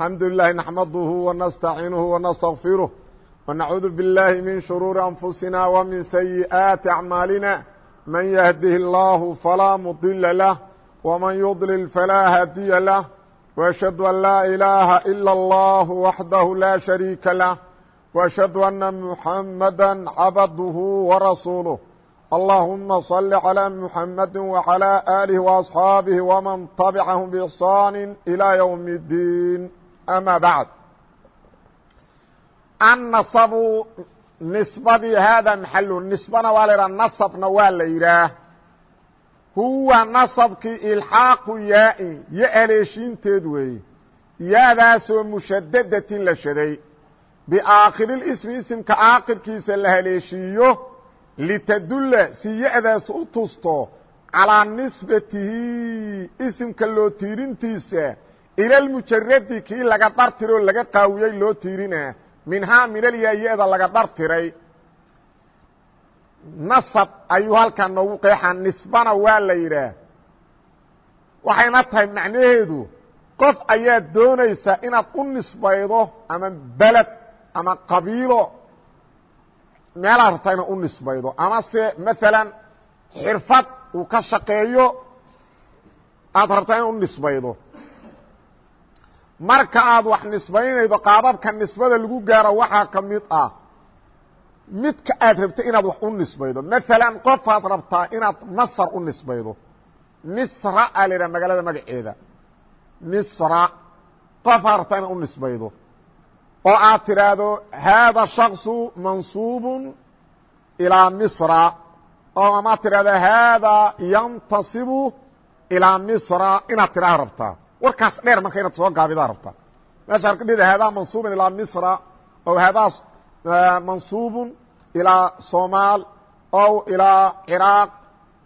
الحمd لله نحمده ونستعينه ونستغفره ونعوذ بالله من شرور أنفسنا ومن سيئات أعمالنا من يهده الله فلا مضل له ومن يضلل فلا هادي له وأشhهد أن لا إله إلا الله وحده لا شريك له وأشhهد أن محمدا عبده ورسوله اللهم صل على محمد وعلى آله وأصحابه ومن تبعهم بإحصان إلى يوم الدين ama bacd annasabu nisbadii haada maxalu nisbana waa la yidhaha nasabna waa la yidhaah huwa nasabkii ilxaaqu yaa-in yo aleeshiinteed weeye yaadaasoo mushadadatin la shaday biaakhiri ismi isimka aakhirkiisa la haleeshiiyo litadulla si ya-daas u tusto calaa nisbatihi isimka loo tiirintiisa ila lmujaradi kii laga dhartiroo laga qaawiyey loo tiirinaa minhaa minalyaa-ya-da laga dhartiray nasab ayuu halkan noogu qeexaa nisbana waa la yidhaah waxayna tahay macnaheedu qof ayaad doonaysaa inaad u nisbaydo ama beled ama qabiilo. Meelaad rabtaa inaad u nisbaydo. Ama se maalan xirfad uu ka shaqeeyo aad rabtaa inaad u nisbaydo marka aad wax nisbaynaydo qaababka nisbada lagu gaaro waxaa ka mid ah midka aad rabta inaad wax u nisbaydo maalan qofaad rabtaa inaad masr u nisbaydo misra aa la yidhaha magaalada magaceeda misra qofaad rabtaa inaad u nisbaydo oo aad tidhaahdo haada shakصu mansuub ilىa misra oo amaad tidhahdo haada yantasibu ilىa misra inaad tidhaha rabtaa warkaas dheer marka inaad soo gaabidaa rabtaa meesha arkadheeda haadaa mansuubun ilaa misra ow haadaa eh, mansuubun ilaa soomaal ow ilaa ciraaq.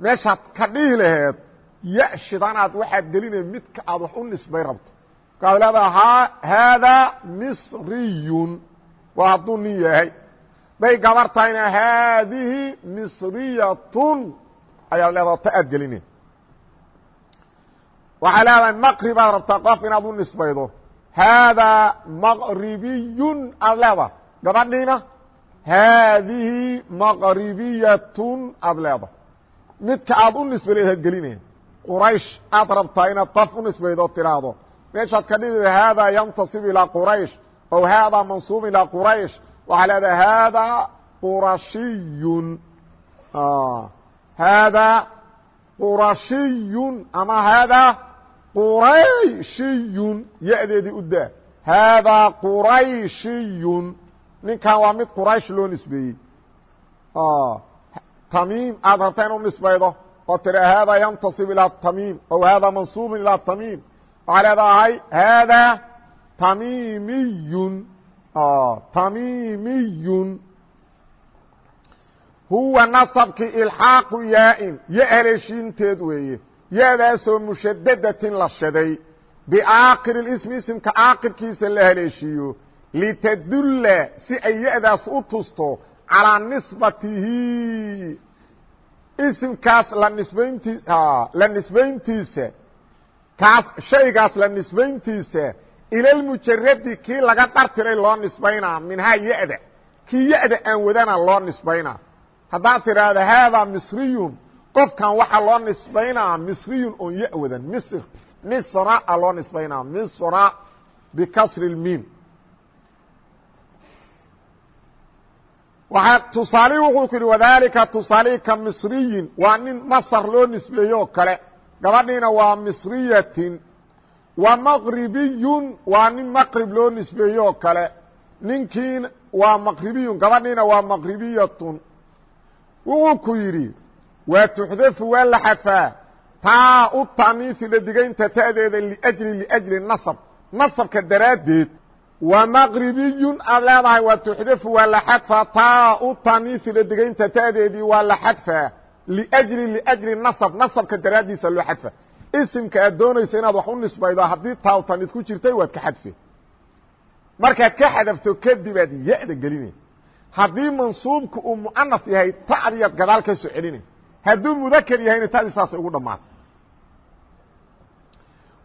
Meeshaad ka dhihi laheed yashidanaad waxaad gelinay midka aad wax u nisbay rabto. Markaad leedaha haadaa misriyun. Waa hadduu nin yahay. Day gabar haadihi misriyatun. Ayaad leedaha ta aad gelinay waxay leedahay maqribaad rabtaa qof inaad u nisbaydo haadaa maqribiyun aad leedaha gabadhiina haadihi maqribiyatun aad leedaha midka aad u nisbay leed geline quraysh aad rabtaa inaad qof u nisbaydo tiraahdo meeshaad ka dhidi hada yantasib ilىa quraysh ow hada mansuub ilىa quraysh waxaa leedahay hada qurashiyun hada qurashiyun ama hada qurayshiyun ya-deedii u daa. Hada qurayshiyun ninkan waa mid quraysh loo nisbeeyey. Tamiim aad rabta in u nisbaydo oo tira hada yantasib ilىa tamiim ow hada mansuub ilىa tamiim. Waxaa leedahay haadaa tamimiyun tamimiyun huwa nasabki ilxaaqu yaa-in. Yo haleeshiinteed weeye ya-daasoo mushadadatin la shaday. Biaakiri ismi isimka aakirkiisa la haleeshiiyo. Litadulla si ay ya-daas u tusto calaa nisbatihi. Isimkaas la nisbayntii la nisbayntiisa. Kaas shaygaas la nisbayntiisa. Ilalmujaradi kii laga dhartiray loo nisbaynaa minhaa ya-da kii ya-da aan wadana loo nisbaynaa. Haddaad tidhaahdo haadaa misriyun qofkan waxaa loo nisbaynaa misriyun oon ya wadan misr misra a loo nisbaynaa. Misra bikasri اlmiim waaa tusaalihi wuxuu ku yidhi wadalika tusaalihi ka misriyin. Waa nin masr loo nisbeeyo o kale. Gabadhiina waa misriyatin. Wa maqribiyun. Waa nin maqrib loo nisbeeye oo kale. Ninkiin waa maqribiyun. Gabadhiina waa maqribiyatun. Wuxuu ku yidhi waa tuxdafu waa la xadfaa. Taa u taniisi dhadigaynta ta'deeda liajli liajli nasab. Nasabka daraaddeed wa maqribiyun aad leedahay waa tuxdafu waa la xadfaa. Taa u taniisi dhadigaynta ta'deedii waa la xadfaa. Liajli liajli nasab. Nasabka daraaddiisa loo xadfa isimka aad doonaysa inaad wax u nisbaydo haddii taawtanid ku jirtay waad ka xadfe markaad ka xadafto kadib aad ya-da gelinay haddii mansuubka uu mucanaf yahay ta'diyaad gadaal ka hadduu mudaker yahayna tadii saasay ugu dhammaatay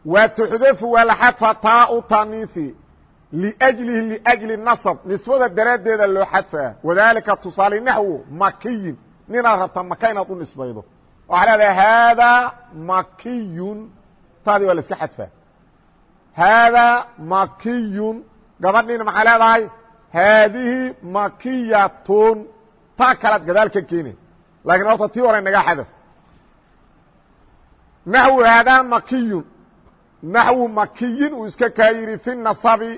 wa tuxdafu waa la xadfa taa u taniisi liأjlihi liأjli nasb nisbada daraaddeeda loo xadfaa wadalika tusaale naxwu makiyin. Ninaad rabta maka inaad u nisbaydo. Waxaa leedahay haadaa makiyun. Taadii waa la xadfaa haadaa makiyun. Gabadhiina maxaa leedahay? Haadihi makiyatun. Taa kalaad gadaal ka lakin horta tii hore naga xadaf naxwu haadaa makiyun naxwu makiyin uu iska kaa yidhi fi nasabi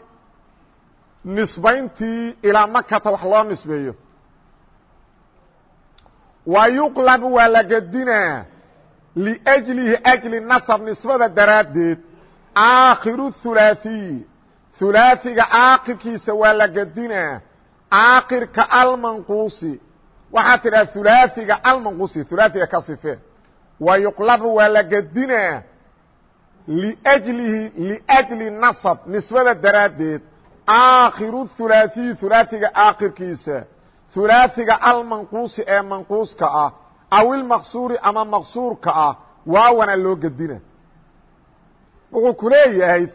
nisbayntii ilaa makata wax loo nisbeeyo wa yuqlab waa la gedinaa liأjlihi أjli nasab nisbada daraaddeed aakhiru hulaaثiyi hulaaثiga aakirkiisa waa la gedinaa aakirka almanquusi waxaa tidhaha ulaaiga almanqusi ulaaiga ka sifee wa yuqlabu waa la gedinaa liajlihi liajli nasab nisbada daraaddeed. Aakhiru hulaaiyi hulaaiga aakhirkiisa. Hulaaiga almanquusi ee manquuska ah aw ilmaqsuuri ama maqsuurka ah waawana loo gedina wuxuu ku leeyahay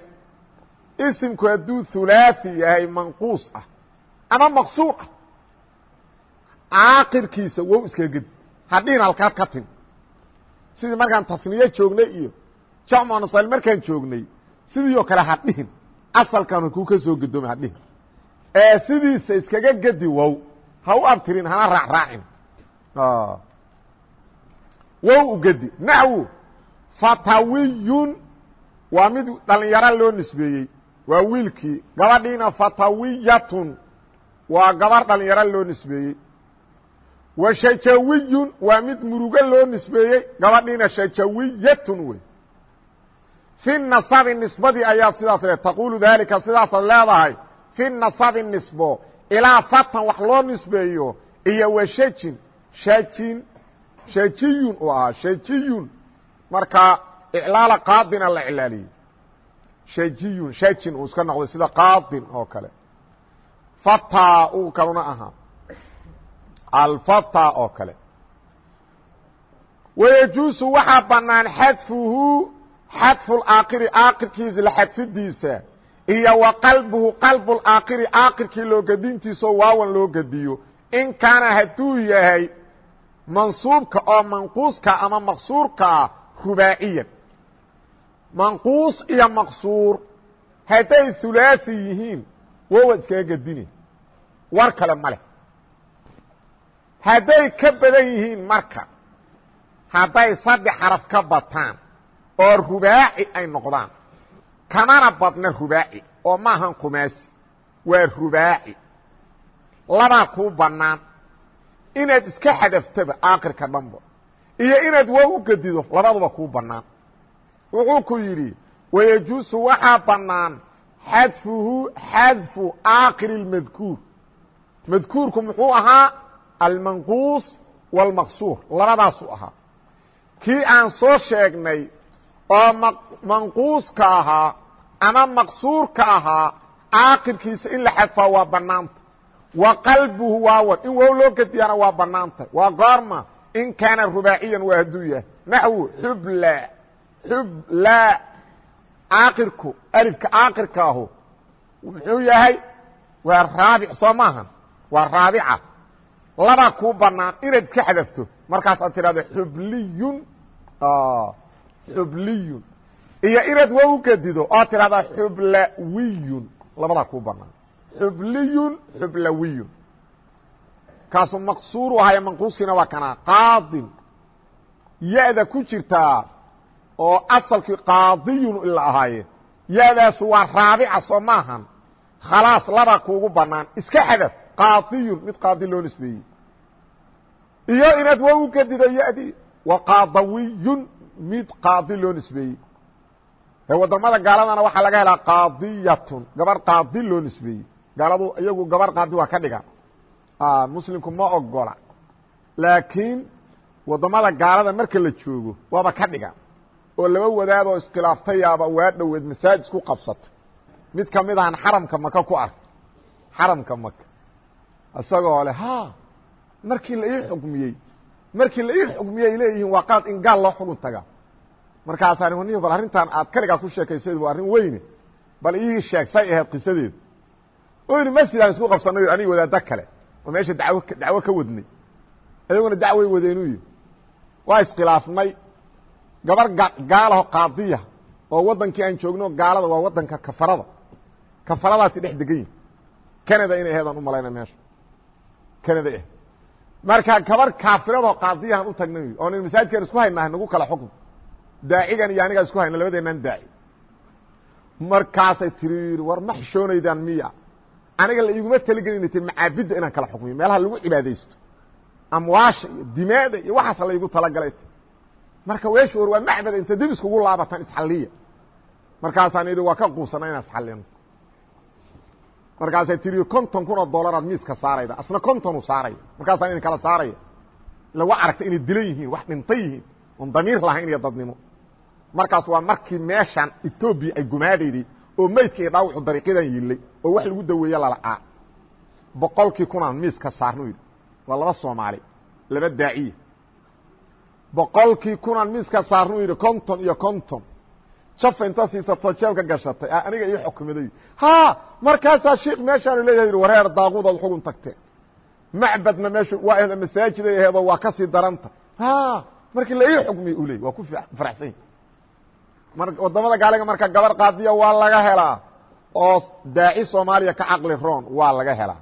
isimku hadduu hulaai yahay manquus ah ama maqsuur ah caaqirkiisa wow iskaga gedi. Hadhihin halkaad ka tin sidii markaan tasniye joognay iyo jamcnasal markaan joognay sidii oo kale hadhihin asalkan kuu ka soo gedoomay hadhihin ee sidiisa iskaga gedi wow. Ha u abtirin hana raacraacin wow u gedi. Naxwu fatawiyun waa mid dhalinyaro loo nisbeeyey. Waa wiilkii. Gabadhiina fatawiyatun waa gabar dhalinyaro loo nisbeeyey wa shajawiyun waa mid murugo loo nisbeeyey. Gabadhiina shajawiyatun wey. Fi nasabi nisbadii ayaa sidaas le taqulu dalika sidaasaad leedahay. Fi nasabi nisbo ilaa fatan wax loo nisbeeyo iyo wa shajin shajin shajiyun uu ahaa shajiyun marka iclaala qaadina la iclaaliyey shajiyun shajin uu iska noqday sida qaadin oo kale. Fata uu kaluna ahaa alfata oo kale. Wayajuusu waxaa banaan xadfuhu xadfu aakiri aakirkiisa la xadfidiisa iyo wa qalbuhu qalbu aakiri aakirkii loo gedintiisa oo waawan loo gediyo in kaana hadduu yahay mansuubka oo manquuska ama maqsuurkaa rubaaciyan. Manquus iyo maqsuur hadday hulaaثi yihiin wowaad iskaga gedine war kale ma leh hadday ka badan yihiin marka hadday saddex xaraf ka bataan oo rubaaci ay noqdaan kamana badna rubaaci oo maahan khumaasi waa rubaaci. Labaa kuu bannaan. Inaad iska xadaftaba aakirka dhanba iyo inaad waa u gedido labaduba kuu bannaan. Wuxuu ku yidhi wayajuusu waxaa bannaan xadfuhu xadfu aakiri اmadkuur madkuurku muxuu ahaa almanquus wاlmaqsuur labadaasuu ahaa. Kii aan soo sheegnay oo manquuska ahaa ama maqsuurka ahaa aakirkiisa in la xadfaa waa bannaanta. Wa qalbuhu waawan in wow loo gediyaana waa bannaantay waa goorma in kaana rubaaciyan waa hadduu yahay. Naxwu xubla xubla. Aakirku alifka aakirka ahu muxuu yahay waa raabic soo maahan. Waa raabica labaa kuu bannaan inaad iska xadafto. Markaas aad tidhahdo xubliyun. Xubliyun. Iyo inaad wow u gedido oad tidhahdaa xublawiyun. Labadaa kuu bannaan. Xubliyun xublawiyun. Kaasu maqsuuru ahaaye manquuskiina waa kanaa qaadin. Ya-da ku jirtaa oo asalkii qaadiyun ila ahaaye ya-daasu waa raabica soo maahan. Khalaas labaa kuugu bannaan iska xadaf qaadiyun mid qaadi loo nisbeeyey. Iyo inaad waa u ya-dii wa qaadawiyun mid qaadi loo nisbeeyey. Ee waddamada gaaladana waxaa laga helaa qaadiyatun gabar qaadi loo nisbeeyey. Gaaladu iyagu gabar qaadi waa ka dhigan muslimku ma ogola laakiin waddamada gaalada marka la joogo waaba ka dhigan oo laba wadaad oo iskhilaaftayaaba waa dhoweed masaajid isku qabsatay. Mid ka mid ahan xaramka maka ku arkay xaramka maka isagoo leh ha markii la ii xukmiyey markii la ii xukmiyey ay leeyihiin waa qaad in gaal loo xugun taga. Markaasaan ni bal arrintan aad kaligaa ku sheekaysayd waa arrin weyne. Bal ii sheeg say ahayd qisadeedu yidhi masjidaan isku qabsanay aniga wadaadda kale oo meesha daw dacwo ka wadnay. Ayaguna dacway wadeenuu yidhi. Waa iskhilaafnay gabar gaalaho qaadiya oo waddankii aan joogno gaalada waa waddanka kafarada. Kafaradaasi dhex degan yihiin canada inay aheedaan u malayna meesha canada ah marka gabar kaafiradoo qaadiyahan u tagnay oo nin masaajidkan isku haynahay nagu kala xukm daacigan iyo anigaa isku hayna labadeenaan daaci. Markaasay tiri war ma xishoonaydaan miya. Aniga la iguma taligelin ti macaabidda inaan kala xukmiyo meelaha lagu cibaadaysto. Amwaasha iyo dimaada iyo waxaas laygu talagalay marka weesh war waa macbada inta dib iskugu laabatan isxalliya markaasaan idhi waa ka quusana inaan isxallino markaasay tiri konton kun oo dollaraad miiska saarayda asna kontonu saaraya markaasaan idin kala saaraya ila wa aragta inay dilan yihiin wax dhintay yihiin oon damiir lahayn iyo dadnimo. Markaas waa markii meeshaan etoobiya ay gumaadayday oo meydka iyo dhaawacu dariiqyadan yillay oo wax lagu daweeye lalacaa boqolkii kunaan miiska saarnu yidhi. Waa laba soomaali laba daaciya boqolkii kunaan miiska saarnu yidhi konton iyo konton jafa inta siisato jeebka gashatay. Aniga ii xukumiday ha! Markaasaa sheikh meeshaanu leeyahay yidhi wareer daaquudaad xugun tagteen. Macbadna meeshu waa ahda masaajiday aheedoo waa ka sii daranta. Ha! Markii la ii xukmiye u leey waa ku faraxsan yahi mar waddamada gaaliga marka gabar qaadiya waa laga helaa. Oo daaci soomaaliya ka caqli roon waa laga helaa.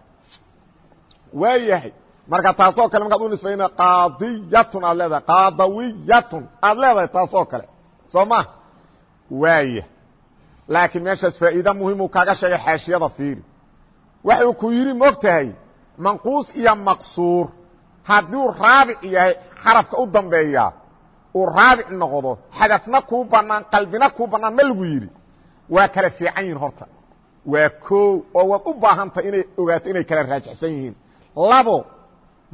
Waa yahay. Marka taasoo kale markaad u nisbayna qaadiyatun aad leedahay qaadawiyatun aad leedahay taasoo kale. Soo ma waaya laakiin meeshaas faa'iida muhimuu kaaga sheegay xaashiyada fiiri. Waxuu ku yidhi moog tahay manquus iyo maqsuur hadduu raabic yahay xarafka u dambeeya uu raabic noqdo xadafna kuu banaan qalbina kuu banaan ma lagu yidhi. Waa kala fiican yihiin horta. Waa koow oo waad u baahantahay inay ogaato inay kala raajixsan yihiin. Labo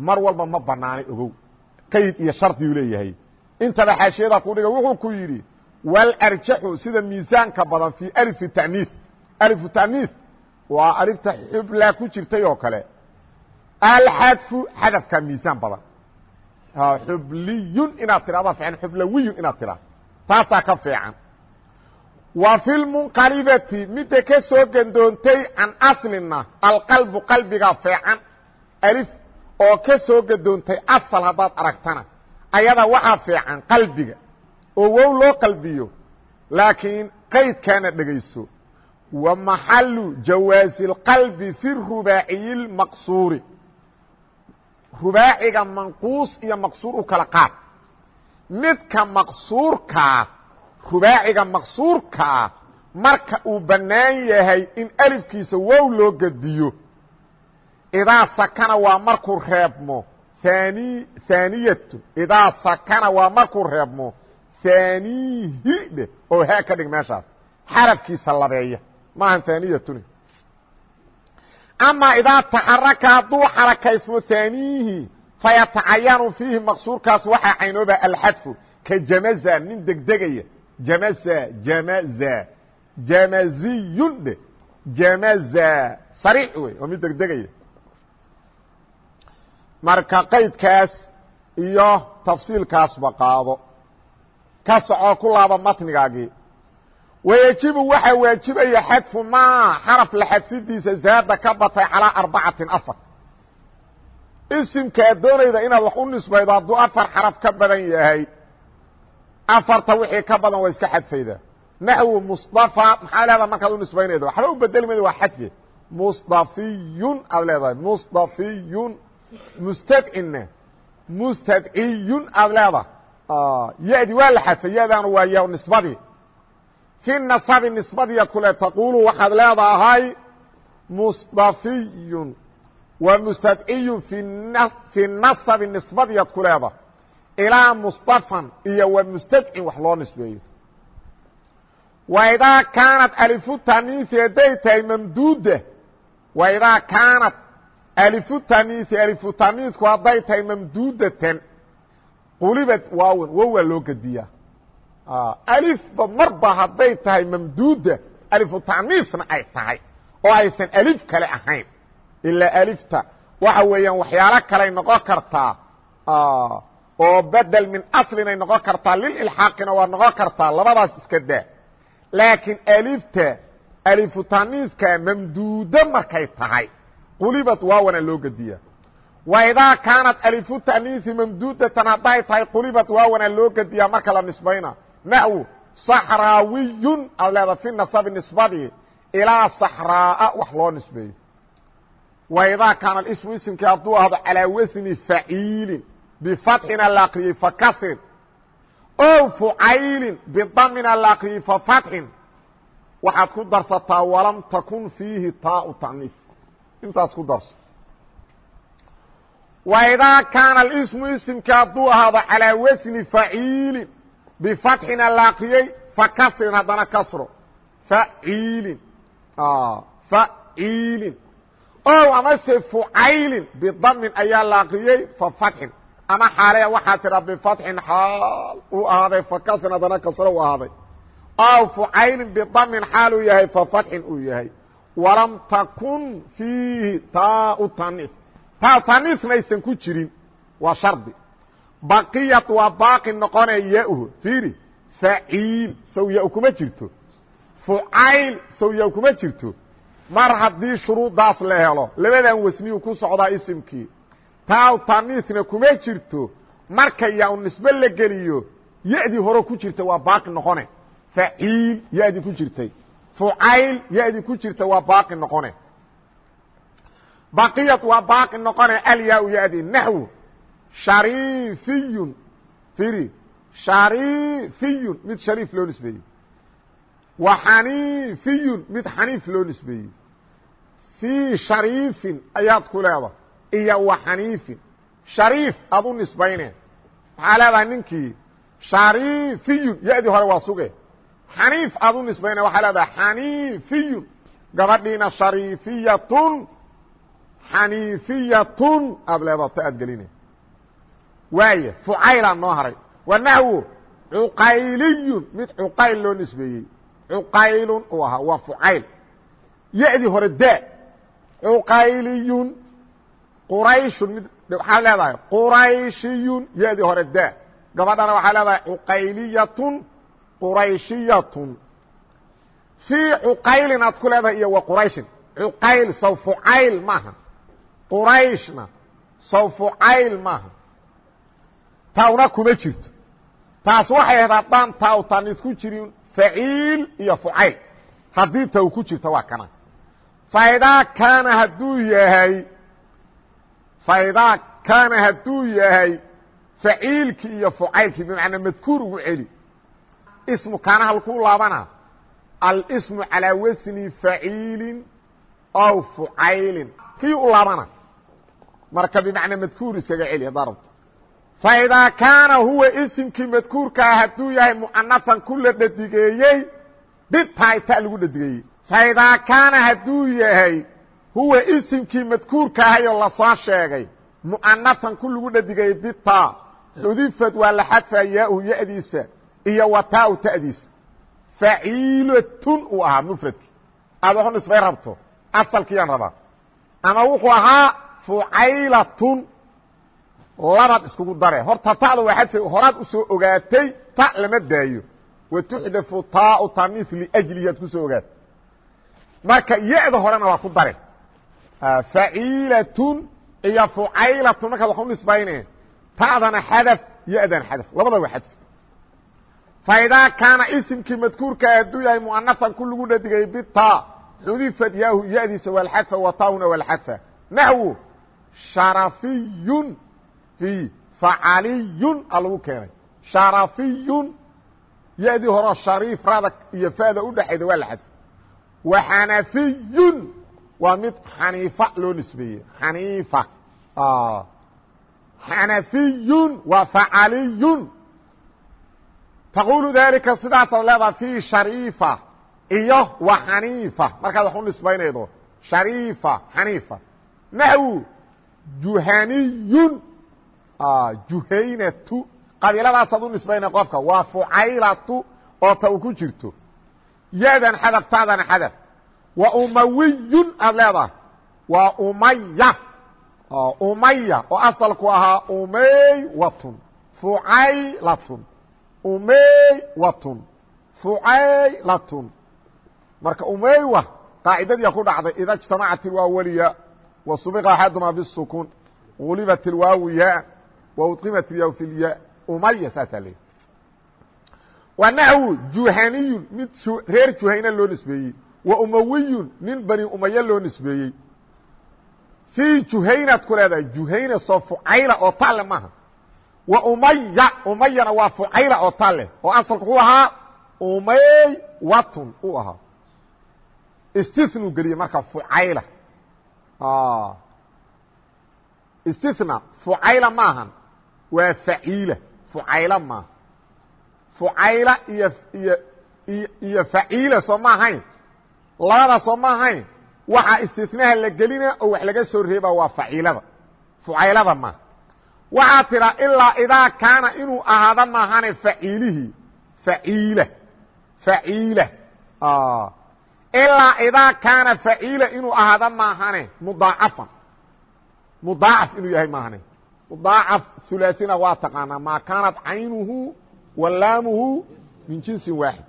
mar walba ma banaanay ogow. Qayd iyo shardiguu leeyahay. Intaba xaashiyada ku dhiga wuxuu ku yidhi walarjaxu sida miisaanka badan fii alifi ta'niis. Alifu ta'niis waa alifta xublaa ku jirtay oo kale. Alxadfu xadafka miisaan badan. Xubliyun inaad tidhahda fiican xublawiyun inaad tidhahdo taasaa ka fiican. Wa fi lmunqalibati midda ka soo gandoontay can aslina alqalbu qalbiga fiican. Alif oo ka soo gadoontay asal haddaad aragtana. Ayada waxaa fiican qalbiga oo wow loo qalbiyo laakiin qaydkaana dhegayso wa maxalu jawaasi اlqalbi fi rubaaciyi اlmaqsuuri rubaaciga manquus iyo maqsuur u kala qaad. Midka maqsuurkaa rubaaciga maqsuurkaa marka uu bannaan yahay in alifkiisa wow loo gediyo idaa sakana waa markuu reebmo. Ani haaniyatu idaa sakana waa markuu reebmo haanihi dheh oo haa ka dhig meeshaas xarafkiisa labeeya. Maahan haaniyatuni ama idaa taxaraka hadduu xarakaysmo haaniihi fayatacayanu fiihi maqsuurkaas waxaa caynooba alxadfu ka jamaza nin degdegaya. Jamaza jamaza. Jamaziyun dhe. Jamaza. Sariix wey oo mid degdegaya. Marka qaydkaas iyo tafsiilkaasba qaado ka soco ku laaba matnigaagii wayejibu waxaa waajibaya xadfu maa xaraf la xadfidiisa zaada ka batay calaa arbacatin afar isimkaa doonayda inaad wax u nisbaydo hadduu afar xaraf ka badan yahay afarta wixii ka badan waa iska xadfayda naxwu musطafa maxaa leedaha markaad u nisbaynaydo waxba u bedeli mayda waa xadfe musطafiyun aad leedahay musطafiyun mustadcinna mustadciyun aad leedahay ya-di waa la xadfay ya-daanu waa ya nisbadii fi nasabi nisbadiiad ku le taqulu waxaad leedahay musطafiyun wa mustadciyun fi nasabi nisbadiiad ku leedahay ilaa musطafan iyo wa mustadcin wax loo nisbeeyo waidaa kaanat alifu taniisi hadday tahay mamduuda waidaa kaanat alifu taniisi alifu taniisku hadday tahay mamduudatan qulibad waawan wow waa loo gediyaa alifba marba hadday tahay mamduuda alifu taniisna ay tahay oo aysan alif kale ahayn. Ilaa alifta waxa weeyaan waxyaalo kaley noqon kartaa. Oo bedel min aslinay noqon kartaa lililxaaqina waa noqon kartaa labadaas iska daa. Laakiin alifta alifutaniiska mamduudo markay tahay qulibad waawana loo gediya waidaa kaanat alifutaniisi mamduudatan hadday tahay qulibad waawana loo gediyaa marka la nisbayna naxwu saxraawiyun aad leeda fi nasabi nisbadii ilaa saxraa'a wax loo nisbeeyo waidaa kaana ismu isimkii hadduu ahdo calaa wasni faciilin bifatxina la akriyey fakasrin o fucaylin bidamina la akriyey fafatxin waxaad ku darsataa walam takun fiihi taau taniif intaas ku darso waidaa kaana ismu isimkii hadduu ahaado calaa wasni faciilin bifatxina la akriyey fakasrin haddana kasro faciilin faciilin o amase fucaylin bidamin ayaa la akriyey fafatxin ama xaaleya waxaa tira bifatxin xaal uu ahaaday fakasrin haddana kasro u ahaaday aw fucaylin bidamin xaal uu yahay fafatxin uu yahay walam takun fiihi taau taniis taa taniisna aysan ku jirin waa shardi. Baqiyat waa baaqi noqonaya yahu fiiri faciil sawya kuma jirto. Fucayl sawya kuma jirto. Mar haddii shuruuddaas la helo labadan wasniyu ku socdaa isimkii. Taaw taniisna kuma jirto. Marka yaa u nisbe la geliyo ya-dii hore ku jirta waa baaqi noqone faciil ya-dii ku jirtay. Fucayl ya-dii ku jirta waa baaqi noqone baqiyad waa baaqi noqone alyaa ya-dii naxwu shariifiyun firi shariifiyun mid shariif loo nisbeeyey. Wa xaniifiyun mid xaniif loo nisbeeyey. Fii shariifin ayaad ku leedahay iyo wa xaniifin shariif aad u nisbayne. Maxaa leedahay ninkii? Shariifiyun ya-dii hore waa suge. Xaniif aad u nisbayne. Waxaa leedahay xaniifiyun gabadhiina shariifiyatun xaniifiyatun aad leedato aad geline waaya fucaylaan noo haray wa cuqayliyun mid cuqayl loo nisbeeyey cuqaylun uu ahaa waa fucayl ya-dii hore da cuqayliyun qurayshun mid waxaa leedahay qurayshiyun ya-dii hore da gabadhana waxaa leedahay cuqayliyatun qurayshiyatun fii cuqaylin aad ku leedahay iyo wa qurayshin cuqayl saw fucayl maaha qurayshna saw fucayl maaha. Tawna kuma jirto. Taas waxay ahayd haddaan taw tanid ku jirin faciil iyo fucayl. Haddii taw ku jirto waa kana. Faidaa kaana hadduu yahay faidaa kaana hadduu yahay faciilkii iyo fucaylkii bimacnaa madkuur ugu celi. Ismu kaana halkuu laabana alsmu calىa wasni faciilin aw fucaylin. Kii u laabana marka bimacnaa madkuur iskaga celi haddaa rabto faidaa kaana huwa isimkii madkuurkaa hadduu yahay mu'anafan ku la dhadigeeyey bitaay ta lagu dhadigeeyey. Faidaa kaana hadduu yahay huwa isimkii madkuurka ahayoo la soo sheegay mu'anafan ku lagu dhadigayay bita xudifad waa la xadfaa yaau yadiisa iyo wataau ta'diisa. Faciilatun uu ahaa mufradkii. Aad waxu nisbay rabto asalkiiyaan rabaa. Ama wuxuu ahaa fucaylatun labaad iskugu dare. Horta ta'da waa xadfa horaad u soo ogaatay ta lama daayo. Watuxdafu taau tamiis liajlihi aad ku soo ogaatay. Marka ya-da horena waa ku dare. Faciilatun iyo fucaylatun markaad wax u nisbayne ta'dana xadaf ya-dana xadaf. Labadaba waa xadf faidaa kaana isimkii madkuurka hadduu yahay muanafan ku lagu dhadigay bita xudifat yaahu ya-diisa walxadfa wataahuna walxadfa naxwu sharafiyun fi facaliyun lagu keenay sharafiyun ya-dii horeo shariif rada iyo fada udhexayda waa la xadfa وxanaفiy waa mid xaniifa loo nisbeeyey xaniifa xanafiy waa facaliy taqulu dalika sidaasaad leedaha fi shariifa iyo wa xaniifa markaad wax u nisbaynaydo shariifa xaniifa naxwu juhaniyun. Ah, juhaynatu. Qabiiladaasaad u nisbayna qofka. Waa fucaylatu oo ta u ku jirto. Yadan xadaf taadana xadaf wa umawiyun aad leedahay. Waa umaya. Ah, umaya oo asalku ahaa umaywatun. Fucaylatun. Umaywatun. Fucaylatun. Marka umaywa qaacidadii ku dhacday ida jtamacat اlwaawaliya wasubiqa axaduma bisukuun ulibat ilwaawu yaa waudqimat ilyaa fi lyaa umaya saasaa leey wa naxwu juhaniyun mid reer juhayna loo nisbeeyey. Wa umawiyun nin bani umaya loo nisbeeyey. Fii juhaynaad ku leedahay juhayna soo fucayla oo talle maaha. Wa umaya umayana waa fucayla oo talle oo asalku u ahaa umaywatun u ahaa. Istisnu geliye marka fucayla istina fucayla maahan waa faciila fucayla maaha fucayla iyo iyo iyo faciila soo ahayn labada soo ahayn waxaa istinaha la gelina oo wax laga soo reeba waa faciilada fucaylada maaha waxaa tidhaa ilaa idaa kaana inuu ahaado maahane faciilihii faciila faciila ilaa idaa kaana faciila inuu ahaado maahane mudaacafan mudaacaf inuu yahay maahane mudaacaf hulaaثina waa taqaanaa maa kaanat caynuhu wa laamuhu min jinsin waaxid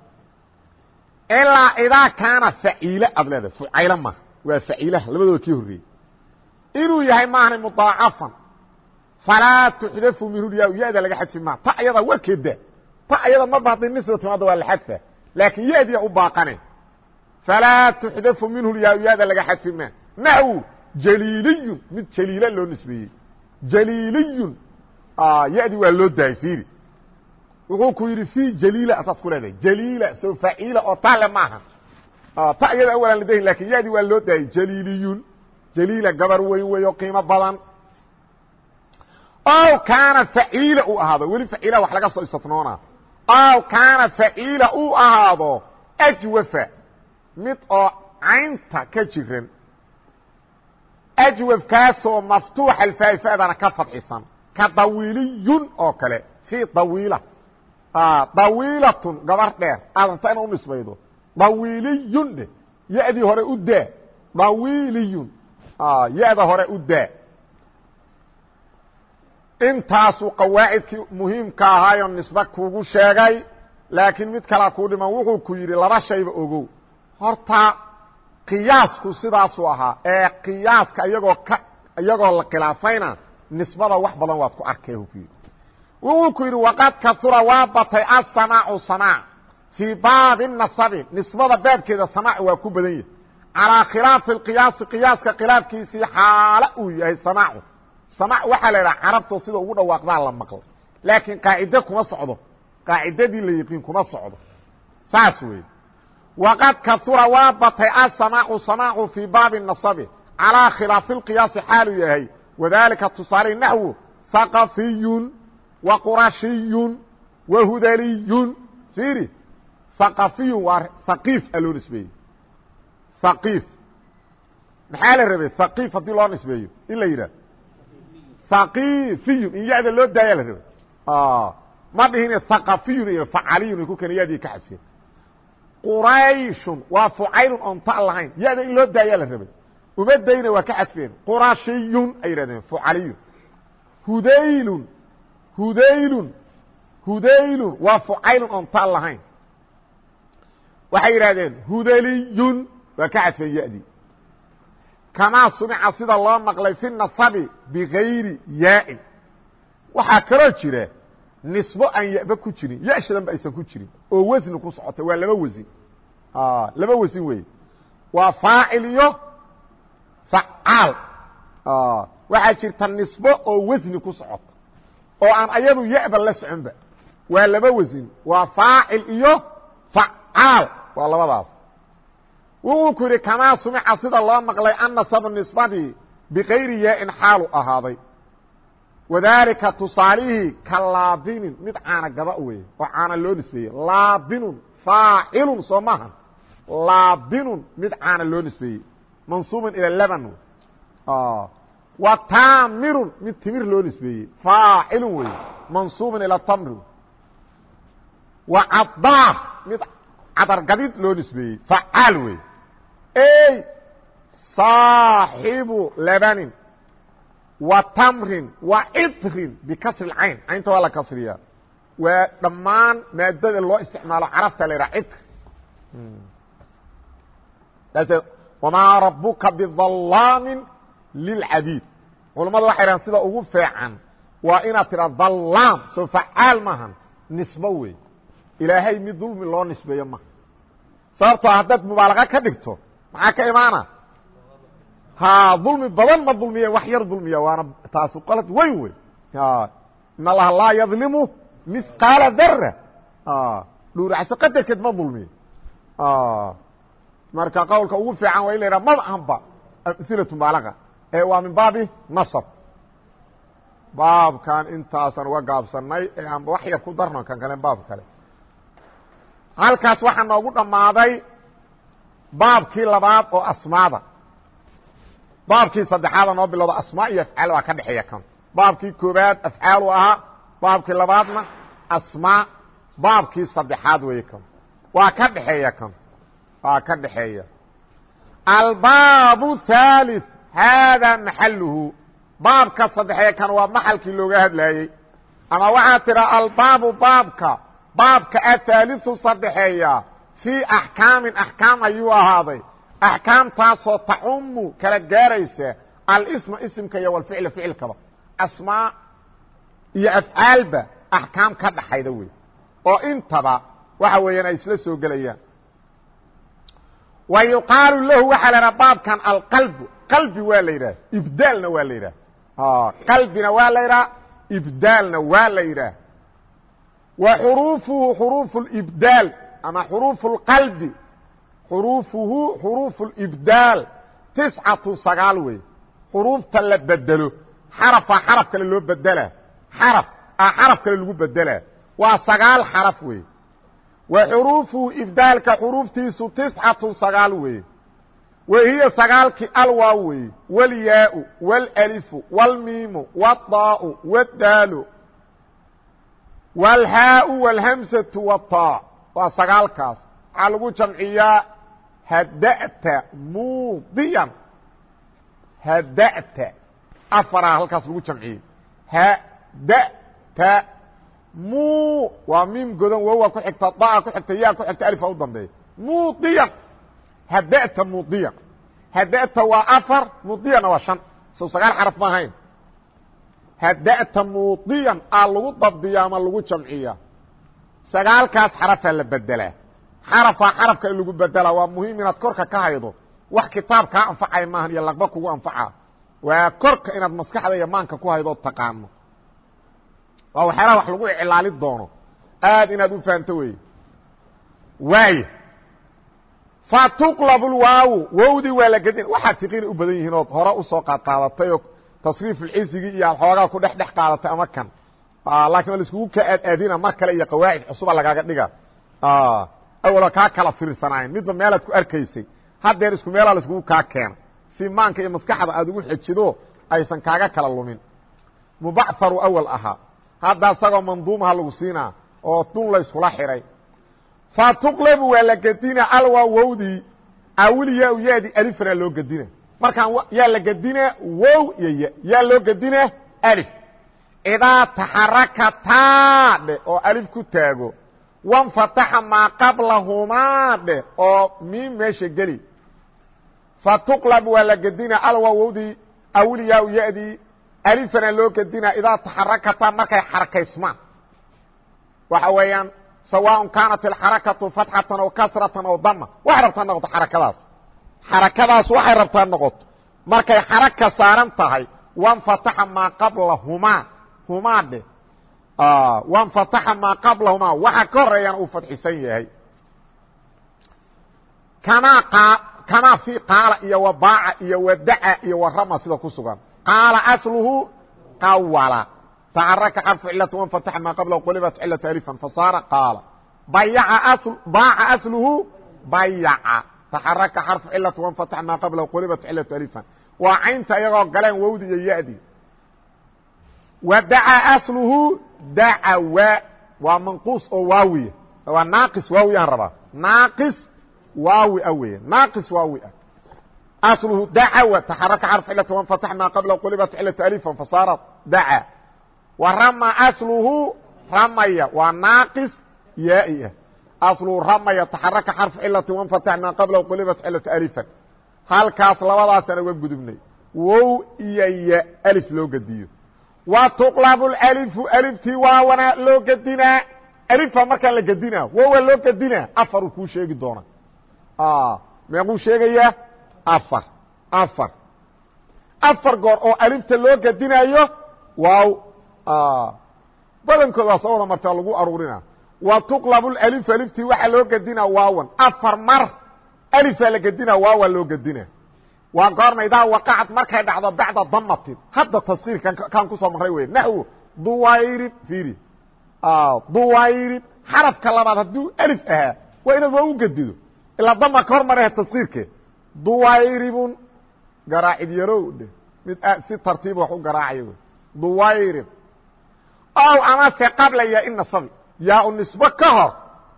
ilaa idaa kaana faciile aad leedahay fucaylo maaha waa faciilaha labadooda kii horreeyey inuu yahay maahane mudaacafan falaa tuxdafu minhu lyaa ya-da laga xadfi maa ta ayada waa keeda ta ayada marba hadday nisba timaado waa la xadfa laakiin ya-diya u baaqane falaa tuxdafu minhu lyaa ya-da laga xadfi maa naxwu jaliiliyun mid jaliila loo nisbeeyey jaliiliyun ya-di waa loo daayay fiiri wuxuu ku yidhi fi jaliila asaas ku leedahay jaliila soo faciila oo tale maaha ta iyada awalan la dahin laakiin ya-di waa loo daayay jaliiliyun jaliila gabar weyn weyo qiimo badan ow kaana faciila uu ahaado weli faciila wax laga soo isatnoona ow kaana faciila uu ahaado ajwafa mid oo caynta ka jiran ajwafkaasoo maftuuxa alfaaifaadana ka fadxisan ka dawiiliyun oo kale. Fii dawiila. Dawiilatun gabar dheer. Aad ina u nisbaydo. Dawiiliyun dheh ya-dii hore u daa dawiiliyun ya-da hore u daa intaasuu qawaacidkii muhiimka ahaayo nisbe kugu sheegay laakiin mid kalea kuu dhiman wuxuu ku yidhi laba shayba ogow horta qiyaasku sidaasuu ahaa. Ee qiyaaska iyagoo ka iyagoo la khilaafayna nisbada wax badan waad ku arkay yidhi wuxuu ku yidhi waqad kaura waa batay asamaacu samaac fii baabi nasabi nisbada baabkeeda samaac waa ku badan yahay. Calaa khilaafi qiyaasi qiyaaska khilaafkiisii xaalo uu yahay samaacu samaac waxaa la idhaha carabto sida ugu dhawaaqdaa la maqlo laakiin qaacide kuma socdo. Qaacidadii la yiqiin kuma socdo. Saas weeye waqad kaura waa batay asamaacu samaacu fii baabi nasabi calaa khilaafi اlqiyaasi xaalu yahay wadalika tusaale naxwu haqafiyun wa qurashiyun wa hudaliyun fiiri haqafiyun waa haqiif a loo nisbeeyey haqiif maxaa la rabay haqiif haddii loo nisbeeyo in la yidhah haqifiyun in ya-da loo daaya la rabay ma dhihine haqafiyun iyo facaliyun ay ku keen yadii ka xadfeen qurayshun waa fucaylun oon ta lahayn. Ya-da in loo daayaa la rabay. Umadayna waa ka xadfeen qurashiyun ay yidhahdeen fucaliyun. Hudaylun hudaylun hudaylun waa fucaylun oon ta lahayn. Waxay yidhahdeen hudaliyun waa ka xadfeen ya-dii kamaa sumica sida loo maqlay fi nasabi bigayri yaa-in. Waxaa kaloo jira nisbo aan yaba ku jirin ya-shadan ba aysan ku jirin. Oo wasni ku socota waa laba wasin laba wasin weeye waa faacil iyo facaal. Waxaa jirta nisbo oo wasni ku socota. Oo aan ayadu yaba la soconba. Waa laba wasin waa faacil iyo facaal. Waa labadaas. Wuxuu ku yidhi kamaa sumica sida loo maqlay annasab nisbadii bikayri yaa-in xaalu ahaaday wadaalika tusaalihii ka laabinin. Mid caana gaba weye oo caana loo nisbeeyey. Laabinun faacilun soo maaha. Laabinun mid caana loo nisbeeyey. Mansuubun ila laban. Wa taamirun mid timir loo nisbeeyey. Faacilun weye mansuubun ila tamri wa cadaab mid cadargadid loo nisbeeyey. Facaal weye ey saaxibu labanin wa tamrin wa citrin bikasri اcayn caynta waa la kasriyaa. Waa dhammaan maadada loo isticmaalo carabta la yidhaha citr wamaa rabuka bidallaamin lilcabiid culammadu waxay dhahan sida ugu feecan waa inaad tidha dallaam soo facaal maahan nisbo wey ilaahay mid dulmi loo nisbeeyo maha sababtoo haddaad mubaalaqa ka dhigto maxaa ka imaana ha dulmi badan ma dulmiye wax yar dulmiya waana taasu qalad weyn wey in allaha laa yadlimu mihqaala dara dhuuracso qadarkeed ma dulmiyo marka qowlka ugu fiican waa in la yidhaha maba ahanba amhilatu mubaalaqa ee waa min baabi nasab. Baabkan intaasan uga gaabsanay ee aanba wax yar ku darno kan kale baab kale. Halkaas waxaa noogu dhammaaday baabkii labaad oo asmaada baabkii saddexaada noo bilowda asmaa iyo afcaal baa ka dhexeeya kan. Baabkii koobaad afcaalu ahaa baabkii labaadna asmaa baabkii saddexaad weeye kan. Waa ka dhexeeya kan. Waa ka dhexeeya. Albaab thalith haadaa maxaluhu baabka saddexee kan waa maxalkii looga hadlaayey ama waxaa tidha albaabu baabka. Baabka athaaliu saddexeeya fii axkaamin axkaam ayuu ahaaday axkaamtaasoo tacumu kala gaaraysa alisma isimka iyo walficla ficilkaba asmaa iyo afcaalba axkaam ka dhaxayda wey oo intaba waxa weeyaan ay isla soo gelayaan. Wa yuqaalu lahu waxaa la idhaha baabkan alqalbu. Qalbi waa la yidhaha ibdaalna waa la yidhaha. Qalbina waa la yidhaha ibdaalna waa la yidhaah wa xuruufuhu xuruufu اlibdaal ama xuruufu اlqalbi xuruufuhu xuruufu اlibdaal tiscatu sagaal wey xuruufta la bedelo xarafaa xaraf kale loo bedela. Xaraf a xaraf kale lagu bedela. Waa sagaal xaraf wey wa xuruufuhu ibdaalka xuruuftiisu tiscatu sagaal wey wa hiya sagaalkii alwaaw wey walyaau walalifu walmiimu wadaau wadaalu walhaau walhamsatu wataa waa sagaalkaas. Waxaa lagu jamciyaa hada'ta muudiyan hada'ta afaraa halkaas lagu jamciyey hada'ta mu waa miim godan wowa ku xigta daa ku xigta yaa ku xigta alifa u dambeeya muudiyan hada'ta muudiyan hada'ta waa afar muudiyana waa shan sow sagaal xaraf ma ahayn hada'ta muudiyan aa lagu dabdiya ama lagu jamciya sagaalkaas xarafaa la bedelaa xarafaa xarafka in lagu bedelaa waa muhiim inaad korka ka haydo. Wax kitaab kaa anfacay maahan iyo laqba kugu anfaca. Waa korka inaad maskaxda iyo maanka ku haydo taqaano. Waa waxyaalaha wax lagu iclaali doono. Aad inaad u fahanto wey waay. Fatuqlab lwaawu wowdii waa la gedin waxaad tiqiina u badan yihiin ood hore u soo qaadqaadatay oo tasriif ulcisigii iyo xoogaa ku dhex dhex qaadatay ama kan. Laakiin waa laiskugu ka aadaadina mar kale iyo qawaacid cusuba lagaaga dhiga awaloo kaa kala fiirsanaayeen midba meelaad ku arkaysay. Haddeer isku meelaa laiskugu kaa keena si maanka iyo maskaxda aad ugu xejido aysan kaaga kala lumin. Mubacharu awal ahaa. Hadda isagoo manduumaha lagu siinaa oo dun layskula xiray. Fatuqlabu waa la gedina alwa wowdii awilyaa yaadi alifana loo gedina markaan yaa la gedina wow iyo y yaa loo gedina alif. Idaa taxarakataa dhe oo alif ku taago wanfataxa maa qablahumaa dhe oo miim meesha geli. Fatuqlab waa la gedina alwa wowdii awilyaa yadii alifana loo gedina idaa taxarakataa markay xarakaysmaan waxa weeyaan sawaaء kaanat اxarakatu fatxatan aw kasratan aw dama waxay rabtaa noqoto xarakadaas xarakadaas waxay rabtaa noqoto markay xaraka saaran tahay wanfataxa maa qablahumaa humaa dhe wanfataxa maa qablahumaa waxa ka horeeyana uu fadxisan yahay kamaa kamaa fi qaala iyo wabaaca iyo wadaca iyo warama sida ku sugan qaala asluhu qawala تxرka xرف cلة وانفتح mا qبل qلبت cلة ألفا فصاaر قاaل bاaca أسلهu byca تxرka xرف cلة وانفتح mا qبل qلبت cلة ألفا waa caynta iyagoo galeen wowdi iyo yأdi wadaca asluhu dacawa waa manquus oo waawiya waa naaqis waawi aan rabaa naaqis waawi a weeye naaqis waawi ah asluhu dacawa taxaraka xarf cilata wanfataxmaa qabla qulibat cilata alifan fasaara daca wa rama asluhu ramaya waa naaqis yaai ah asluhu ramaya taxaraka xarf cilata wanfataxmaa qabla qulibat cilata alifan halkaas labadaasana waa gudubnay wow iyo ya alif loo gediyo wa tuqlabu alifu aliftii waawana loo gedinaa alifa markaa la gedinaa wowa loo gedinaa afaruu kuu sheegi doona. Meequu sheegayaa afar afar. Afar goor oo alifta loo gedinayo waaw. Badankooda waa soo wada martaa lagu aruurina. Wa tuqlabu alif aliftii waxaa loo gedinaa waawan afar mar alifaa la gedinaa waawa loo gedina waa goorma idaa waqacad markay dhacdo bacda damatin hadda taskiirkan kaan ku soo maray wey naxwo duwayrib fiiri. Duwayrib xarafka labaad hadduu alif ahaa waa inaad waa u gedido. Ilaa dama ka hor marahe taskiirke duwayribun garaacid yarow dhe. Mid si tartiiba wax u garaacaya wey duwayrib. Ow amase qabla yaa i nasabi yaa u nisbo ka hor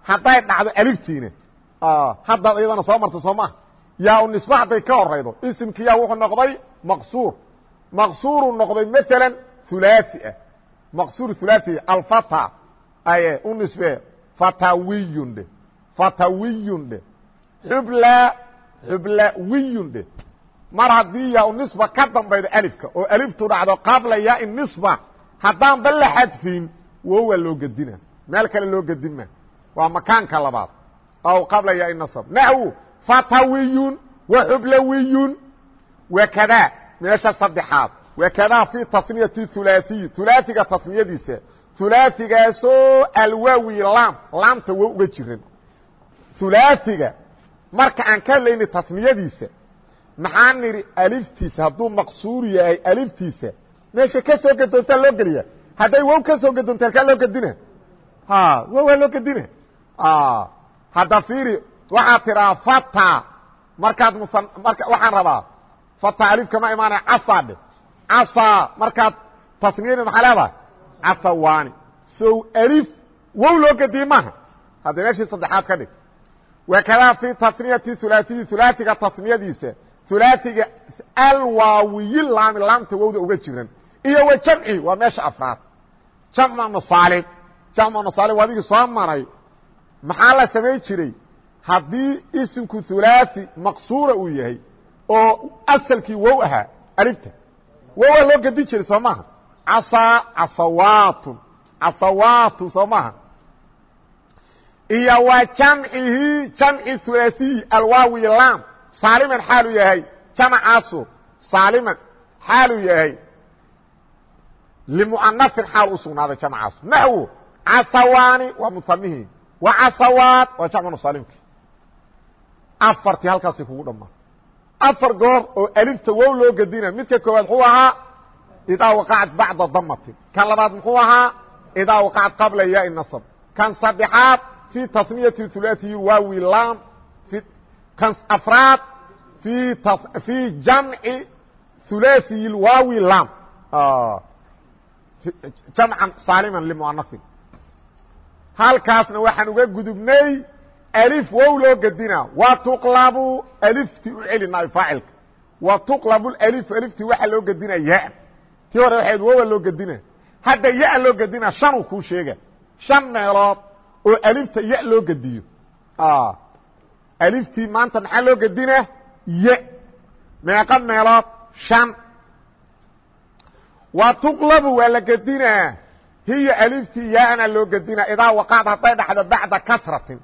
hadday dhacdo aliftiina haddaad iyadana soo marta soo maha yaa u nisbo hadday ka horaydo. Isimkiyaa wuxuu noqday maqsuur. Maqsuuruu noqday maala hulaaثi ah. Maqsuur hulaaثi alfata aye u nisbe fatawiyun dhe fatawiyun dhe xubla xublawiyun dhe mar haddii yaa u nisba ka dambaydo alifka oo aliftu dhacdo qabla yaa i nisba haddaan ba la xadfin wowa loo gedina meel kale loo gedinma waa makaanka labaad. Aw qabla yaa i nasb naxwu fatawiyun waxublawiyun wakadaa meesha saddexaad wakadaa fi tasniyati hulaaثiyi hulaaثiga tasniyadiisa hulaaثigaasoo alwaawi laam laamta wo uga jiran hulaaثiga marka aan ka hadlayna tasniyadiisa maxaa nidhi aliftiisa hadduu maqsuur yahay aliftiisa meesha ka soo gadoontaa loo geliya hadday wow ka soo gadoonta halkaa loo gedina wow waa loo gedina hadda fiiri waxaa tiraa fata. Markaad waxaan rabaa fata alifkama imaana casaa dhe. Casaa markaad tasniyada maxaa leedahay casawaani sow alif wow loo gadiyey maaha. Hadda meeshii saddexaad ka dhig. Wakadaa fii tasniyati ulaaiyi ulaaiga tasniyadiisa ulaaiga alwaawiyi laami laamta wowda uga jiran. Iyo wa jamci waa meesha afraad. Jamc masaalib jamc masaalib waa adigii soo maray. Maxaa la samayn jiray? Haddii isimku hulaaثi maqsuura uu yahay oo asalkii wow ahaa alifta wowaa loo gedi jiray soo maaha? Casaa casawaatun casawaatun soo maaha? Iyo wa jamcihi jamci hulaaثiyi alwaawi lam saaliman xaalu yahay jamcaasu saaliman xaalu yahay. Limu'anafin xaal u sugnaaday jamcaasu. Naxwo casawaani waa musamihii wa casawaat waa jamcu saalimki afartii halkaasay kugu dhamaan afar goor oo alifta wow loo gedina midka koowaad muxuu ahaa? Idaa waqacad bacda damatin kan labaad muxuu ahaa? Idaa waqacad qabla yaai nasb kan saddexaad fi tasniyati hulaaثiyi waawi lam kan afraad fi jamci hulaaثiyi waawi lam jamcan saaliman limuanafin halkaasna waxaan uga gudubnay alif wow loo gedina wa tuqlabu alifti u celi naab faacilka wa tuqlabu alif alifti waxaa loo gedina ya tii hore waxayd wowa loo gedina hadda ya loo gedina shanuu kuu sheega shan meelood oo alifta ya loo gediyo aliftii maanta maxaa loo gedina ye meeqa meelood shan wa tuqlabu waa la gedinaa hiya aliftii yaana loo gedina idaa waqacd hadday dhacdo bacda kasratin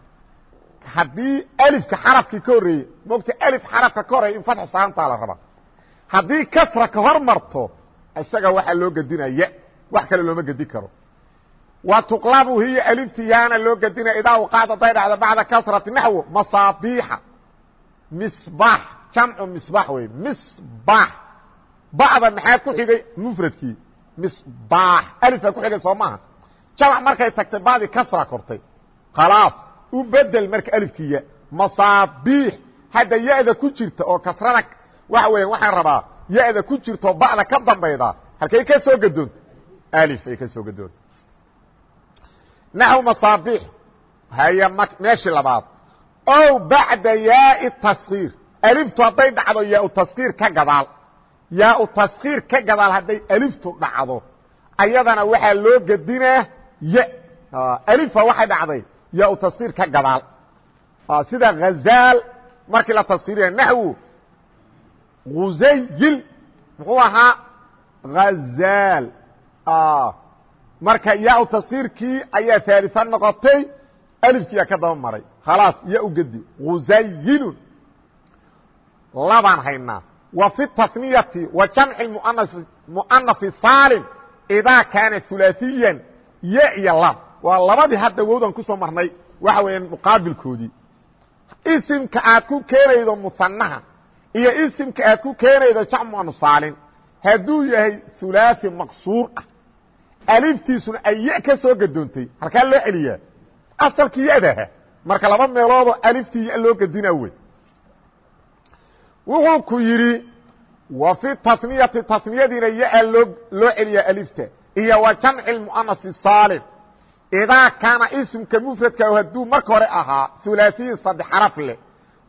haddii alifka xarafkii ka horreeyey mogta alif xarafka ka horreeya in fatxu saantaa la rabaa haddii kasra ka hor marto isaga waxaa loo gedinaya wax kale looma gedin karo. Wa tuqlabu hiya alifti yaana loo gedina idaa waqacd hadday dhacdo bacda kasrati naxwo masaabiixa misbaax jamcu misbaax wey misbaax. Bacda maxaa ku xigay? Mufradkii. Misbaax. Alifaa ku xigay soo maaha. Jamac markay tagtay bacdii kasra kortay. Khalaas u bedel marka alifkii ya masaabiix. Hadda ya-da ku jirta oo kasrada waxa weya waxaan rabaa ya-da ku jirto bacda ka dambayda halkay ka soo gadoonta alif ay ka soo gadoonta naxw masaabiix. Haya meeshii labaad. Ow bacda yaai taskiir aliftu hadday dhacdo yaa-u taskiir ka gadaal. Yaa-u taskiir ka gadaal hadday aliftu dhacdo. Ayadana waxaa loo gedinaa ya alifa waxay dhacday yaa u tasdiir ka gadaal sida hazaal markii la tasdiiriya naxwu guzayil muxuu ahaa hazaal marka yaa u tasdiirkii ayaa ثaaliثa noqotay alifkiyaa ka daba maray khalaas ya u gedi guzayilun labaan haynaa wa fi tasniyati wa jamci muanafi saalim idaa kaana hulaaثiyan ye iyo lam waa labadii hadda wowdan ku soo marnay waxa weeyaan muqaabilkoodii. Isimka aad ku keenaydo musanaha iyo isimka aad ku keenaydo jamcu saalin. Hadduu yahay hulaaثi maqsuur ah. Aliftiisuna ay ye ka soo gadoontay. Halkaa loo celiyaa? Asalkii yadaha marka laba meeloodoo aliftii ya loo gadina wey. Wuxuu ku yidhi wa fi tasniyati tasniyadiina ya loo loo celiyaa alifta. Iyo wa jamci muanasi saalim idaa kaana smka mfradka hadduu marka hore ahaa ulaaiyin saddex xaraf leh.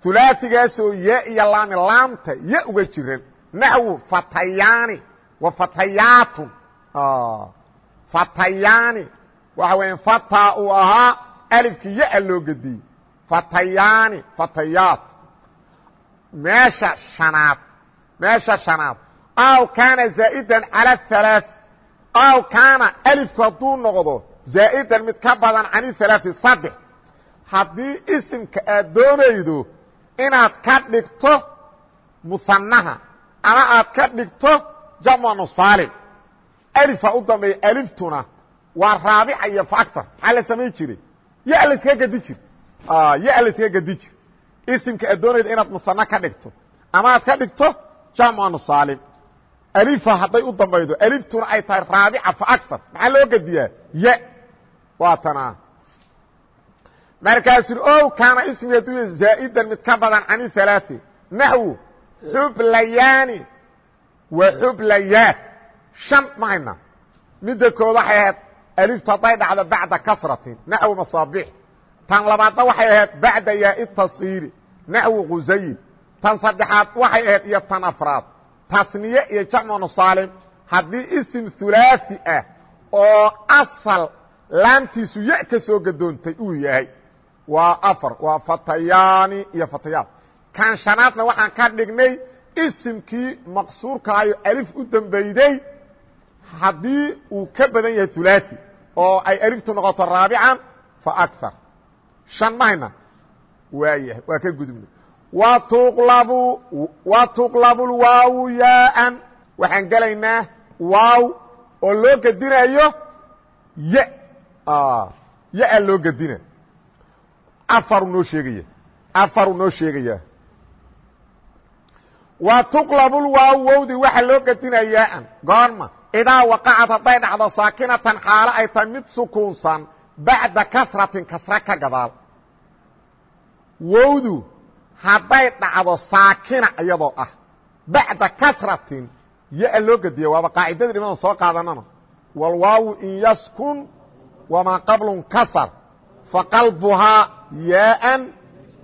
Ulaaigaasoo ya iyo laami laamta ya uga jiran. Naxwu fatayaani wa fatayaatun. Fatayaani. Waxa weya fataa uu ahaa alifkii ya-a loo gediyey fatayaani fatayaat. Meesha hanaad meesha shanaad. Aw kaana zaa'idan calى halaaث aw kaana alifku hadduu noqdo zaa'idan mid ka badan can halaaثi saddex haddii isimka aad doonaydo inaad ka dhigto musanaha ama aad ka dhigto jamcu saalim alifa u dambeeya aliftuna waa raabica iyo faagtar maxaa la samayn jiray ya laskaga gadi jir ya laskaga gadi jir isimka aad doonayda inaad musano ka dhigto ama aad ka dhigto jamcu saalim alifa hadday u dambaydo aliftuna ay tahay raabica faagtar maxaa loo gediyaa ya waa tanaa. Markaasuu i o kaana ismi hadduu zaa'idan mid ka badan can halaaثi naxwu xublayaani wa xublayaat shan ma hayna. Midda kood waxay ahayd aliftu hadday dhacdo bacda kasratin. Naxwu masaabix tan labaadna waxay ahayd bacda yaai tasqiiri naxwu qusayin tan saddexaad waxay ahayd iyo tan afraad. Tasniye iyo jamcu saalim haddii isim hulaaثi ah oo asal laamtiisu ya ka soo gadoontay uu yahay. Waa afar waa fatayaani iyo fatayaat kan shanaadna waxaan ka dhignay isimkii maqsuurkaayo alif u dambeyday haddii uu ka badan yahay hulaaثi oo ay aliftu noqoto raabican fa akar shan mahayna waa yahay waa ka gudubnay watuqlabu watuqlabu lwaawu yaaan waxaan gelaynaa waaw oo loo gedinayo ya ya-a loo gedina afaru noo sheegaya afaru noo sheegaya wa tuqlabu lwaaw wowdi loo gedinaya yaaan goorma idaa waqacad hadday dhacdo saakinatan xaalo ay tahay mid sukuunsan bacda kasratin kasra ka gadaal wowdu hadday dhacdo saakina iyadoo ah bacda kasratin ya loo gediya waaba qaacidadii dhimadan soo qaadanana walwaawu in yaskun wamaa qablun kasar faqalbuhaa yaaan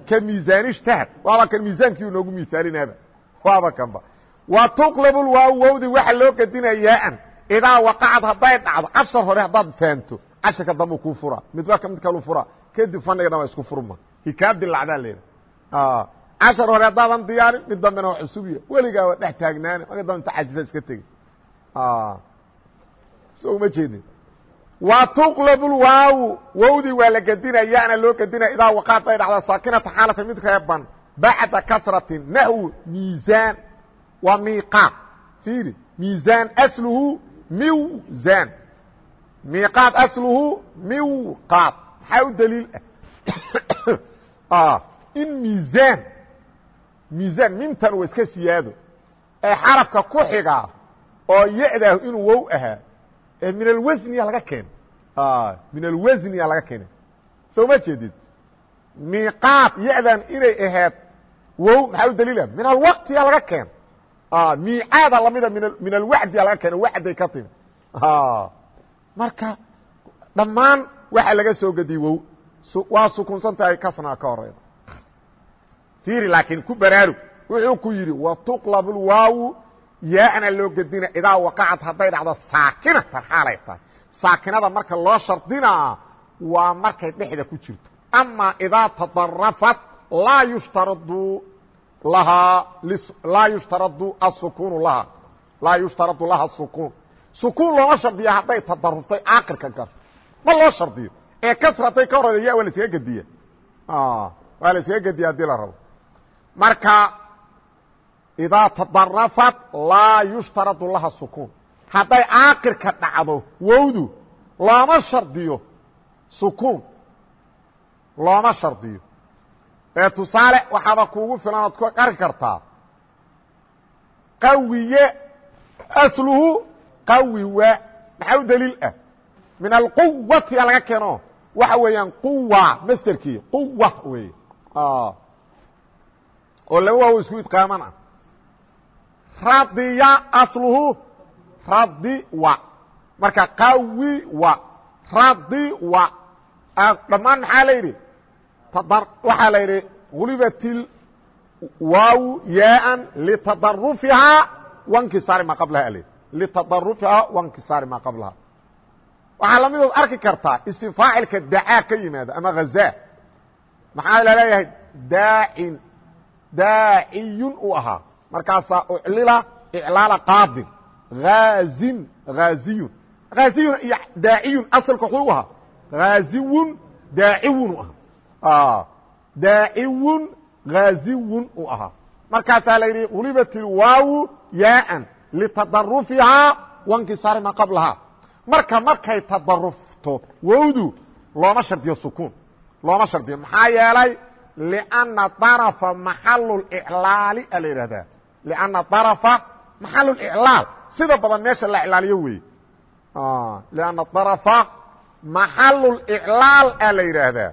ka miisaani ishtahad waaba kan miisaankii inoogu miisaalinaaba waaba kanba tuqlabu lwaaw wowdi waxa loo gedinaya yaaan idaa waqacad hadday dhacdo cashar hore haddaad fahamto casharka dambu kuu fura midba mid kalu fura kadib faniga dhan waa isku furma hikaa dilacdaa leeda cashar hore haddaadan diyaarin mid dambena waa cusubiya weligaa waa dhex taagnaane marka dambe inta cajisa iska tegi so uma jeedin wa tuqlabu lwaawu wowdii waa la gedinayaana loo gedinaya idaa waqacad ay dhacdo saakinata xaalata mid reeban bacda kasratin naxwu miisaan waa miiqaat. Fiiri miisaan asluhu miwzan miiqaat asluhu miwqaat maxaa u daliil ah? In miisaan miisaan mintan waa iska siyaado. Ee xarafka ku xigaa oo ya-daah inuu wow ahaa min alwasniya laga keenay. Min alwasniya laga keenay. Soo ma jeedid? Miiqaat ya-dan inay ahayd wow maxaa u min alwaqtiya laga keenay. Miicaada lamida min alwacdiya laga keenay wacday ka timi marka dhammaan waxa laga soo gediyey wow. Waa sukunsan tahay kasnaa ka horeyda fiiri laakiin ku baraarug wuxuu ku yidhi watuqlab lwaawu yaana loo gedina idaa waqacad hadday dhacdo saakinatan xaalay tahay saakinada marka loo shardinaa waa markay dhexda ku jirto. Ama idaa tadarafat laa yushtaradu asukunu lahaa laa yushtaradu laha. Sukuun sukuun looma shardiya hadday tadaruftay caaqirka gar ma loo shardiyo. Ee kasratay ka horeyda ya waa la iskaga gediya. Waa la iskaga gediya haddii la rabo. Marka idaa tadarafat laa yushtaradu laha sukuun hadday caaqirka dhacdo wowdu looma shardiyo sukuun looma shardiyo ee tusaale waxaaba kuugu filan ood ku arki kartaa qawiye asluhu qawi waa maxaa u daliil ah min alquwati a laga keeno waxa weeyaan quwa masterkii quwa wey oo laba waawo isku idqaaman ah radiya asluhu. Radiwa marka qawiwa radiwa dhammaan maxaa la yidhi? Waxaa la yidhi gulibat waaw yaaan litadarufihaa wankisaari maa qablaha al litadarufihaa wankisaari maa qablaha. Waxaa lamidood arki kartaa isim faacilka dacaa ka yimaada ama hazaa maxaa la leeyahay daacin. Daaciyun uu ahaa markaasaa uclila iclaala qaadin aazin aaziyun aaziyun iyo daaciyun asalka wxuu ahaa haaziwun daaciwun ahaa daaciwun haaziwun u ahaa markaasaa la yidhi ulibat ilwaawu yaaan litadarufihaa wankisaari maa qablahaa. Marka markay tadarufto wowdu looma shardiyo sukuun looma shardiyo. Maxaa yeelay lianna darafa maxalu iclaali a la yidhahdaa لأنa طرفa محaل اعlaal sida badan meesha la iclaaliyo wey لأنa طرفa محaل اعlaal a la yidhaahdaa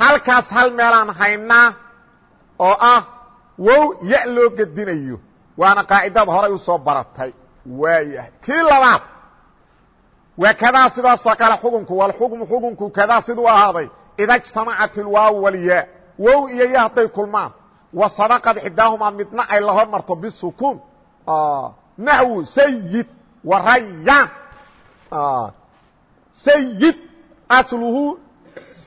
halkaas hal meelaan haynaa oo ah wow ya loo gedinayo waana qaacidada horay usoo baratay waayahay kii labaad waa kadaa sidaasoo kale xukunku wlxukmu xukunku kadaa siduu ahaaday ida اجtamacat اlwaaw wlyaa wow iyo ya hadday kulmaan sabaqad xidaahumaa midna ay la hormarto bisukuun naxwu sayid wa rayaan sayid asluhu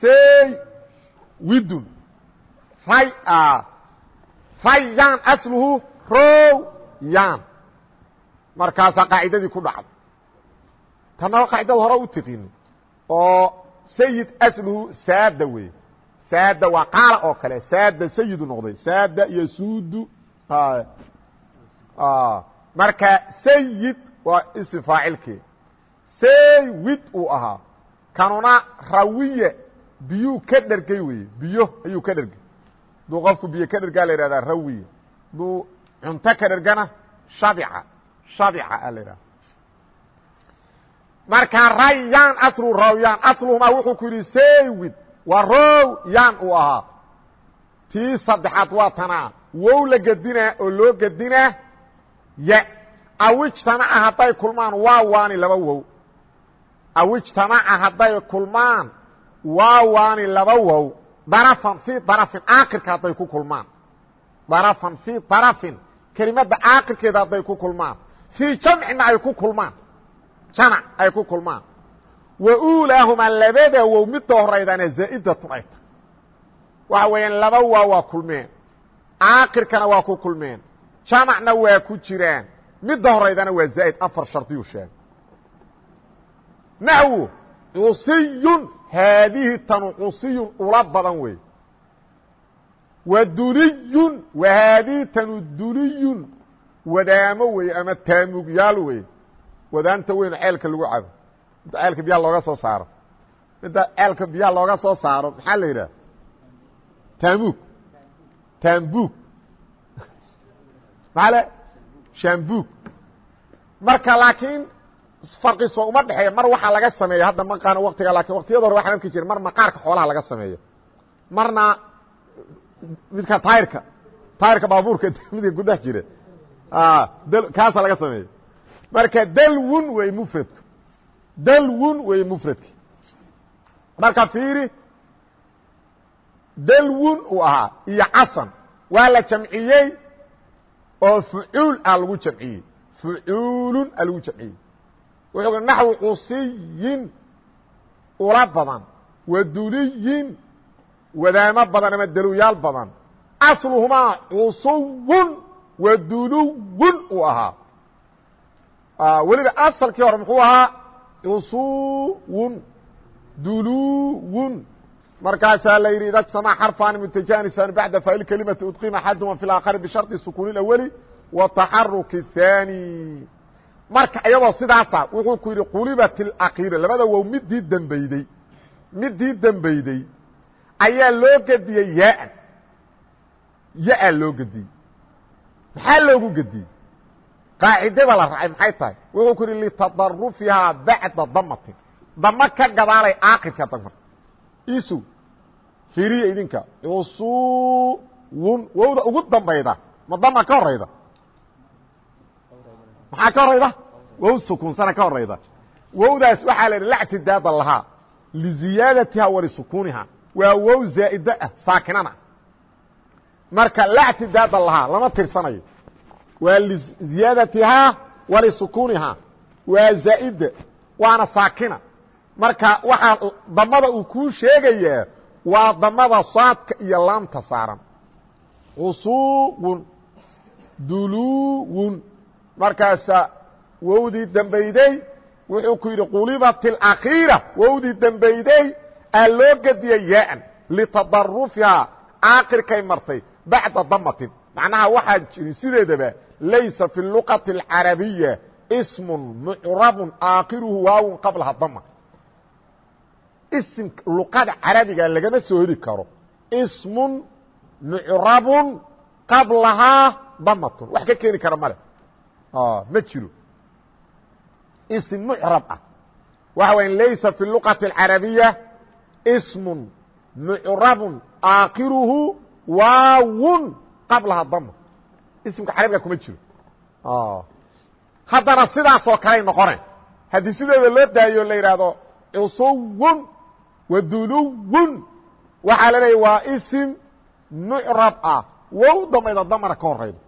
saywidun rayaan asluhu rowyaan markaasaa qaacidadii ku dhacday. Tanaba qaacidada hore u tiqini oo sayid asluhu saada wey saada waa qaala oo kale. Saada sayidu noqday. Saada iyo suudu marka sayid waa ism faacilkii. Saywid uu ahaa. Kanuna rawiye biyuu ka dhergay weye biyo ayuu ka dhergay haduu qofku biyo ka dhergaa la ihahdaa rawiye haduu cunto ka dhergana shabica. Shabica a la ihahda marka rayaan aslu rawyaan. Asluhumaa wuxuu ku yidhi saywid waa rowyaan uu ahaa. Tii saddexaad waa tanaa. Wow la gedinaa oo loo gedinaa ya. Awijtamaca hadday kulmaan waa waani laba wow. Awijtamaca hadday kulmaan waa waani laba wow. Darafan fii darafin aakirka hadday ku kulmaan. Darafan fii darafin kelimadda aakirkeeda hadday ku kulmaan. Fii jamcina ay ku kulmaan. Jamac ay ku kulmaan wa uulaahumaa labada wow midda horaydana zaa'idatun ay tahay waxa weeyaan laba waa waa kulmeen. Aakirkana waa ku kulmeen. Jamacna waa ku jiraan. Midda horaydana waa zaa'id. Afar shardiyuu sheegay. Naxwu cusiyun. Haadihi tanu cusiyun ula badan wey wa duniyun. Wa haadihi tanu duniyun. Wadaamo wey ama taamugyaal midda ceelka biyaha looga soo saaro. Midda ceelka biyaha looga soo saaro maxaa la yidhaha taamug taambug maaa le shambug marka laakiin farqiso uma dhexeeya mar waxaa laga sameeya hadda maqaana waktiga laakiin waktiyada hore waxaan arki jira mar maqaarka xoolaha laga sameeyo. Marna midka tayrka tayrka baabuurka midka ku dhex jira kaasa laga sameeya marka dalwun wey mfradku dalwun wey mfradki marka fiiri dalwun uu ahaa iyo casan waa oo fucuul a lagu jamciyey. Fucuulun a jamciyey. Wuxuu naxwu cusiyin ula waduliyin wadaamo badan ama dalowyaal badan. Asluhumaa cusuwun waduluwun uu weliba asalkii hore muxuu ahaa cusuwun duluwun markaasaa la yidhi ida اجtamac xarفan mutajanisaan baعda faa'il kelimati udqima axaduma fi اaakhari bisharطi sukuun اأwli wa taxaruki الثaanي marka iyadoo sidaasa wuxuu ku yidhi qulibat اlakhiira labada wow midii dembeyday midii dembeyday ayaa loo gediyey yaa ya-a loo gediyey maxaa loogu gediyey qaacidada la raacay maxay tahay? Wuxuu ku yidhi litadarufihaa bacda damatin. Dama ka gadaalay aakirka dagmarta isu fiiriya idinka cusuwun wowda ugu dambayda. Ma dama ka horayda maxaa ka horayda wow sukuunsana ka horayda wowdaas waxaa la idhi lactidaada lahaa liziyaadatiha walisukuuniha waa wow zaa'ida ah saakinana. Marka lactidaada lahaa lama tirsanayo waa liziyaadatihaa walisukuunihaa waa zaa'ida waana saakina. Marka waxaa damada uu kuu sheegayaa waa damada saadka iyo laamta saaran. Cusuwun duluwun markaasa wowdii dembeyday wuxuu ku yidhi qulibat اlakhiira wowdii dembeyday aa loo gediyey yaaan litadarufihaa aakirkay martay bacda damatin macnaha waxaa jiri sideedaba laysa fi luqati اlcarabiya smu mucrabun aakhiruhu waawun qablaha dama ism luqada carabiga lagama soo heli karo ismun mucrabun qablahaa damatun wax ka keeni kara male ma jiro ism mucrab ah waxa waya laysa fi luqati اlcarabiya ismun mucrabun aakhiruhu waawun qablaha dama ismka carabiga kuma jiro. Haddana sidaasoo kaley noqone. Haddii sideeda loo daayo la yidhaahdo cusuwun waduluwun waxaa la leeya waa isim mucrab ah. Wow damayda damana ka horaydo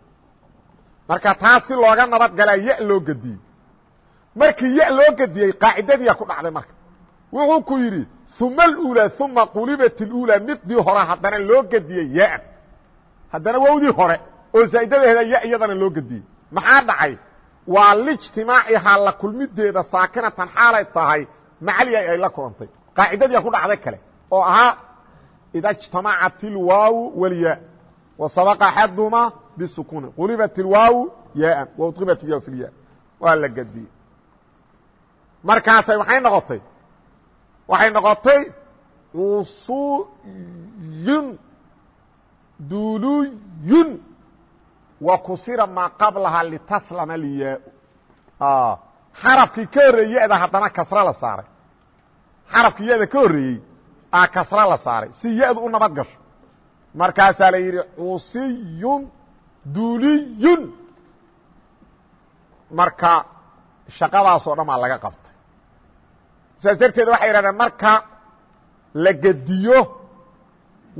marka taas si looga nabad galaa ya loo gediyey markii ya loo gediyey qaacidadiiya ku dhacday marka. Wuxuu ku yidhi uma alulaa uma qulibat اlulaa midii hore haddana loo gediyey ya. Haddana wowdii hore oo zaa'idadaheeda ya iyadana loo gediyey maxaa dhacay? Waa lijtimaacihaa la kulmideeda saakinatan xaalay tahay macaliyay ay la kulantay qaacidadiyaa ku dhacda kale oo ahaa idajtamacat ilwaawu walyaa wa sabaqa axadumaa bisukuuni ilwaawu yaaan wa udqibat ilyaa waa la gediyey markaasay waxay noqotay waxay noqotay usuyun duluyun wa kusira maa qablaha litaslama lyaa xarafkii ka horreeyey ada haddana kasra la saaray. Xarafkii yada ka horreeyey aa kasra la saaray. Si ya-du u nabad gasho. Markaasaa la yidhi cusiyun duliyun marka shaqadaasoo dhan baa laga qabtay. Saas darteed waxay yidhahdeen marka la gediyo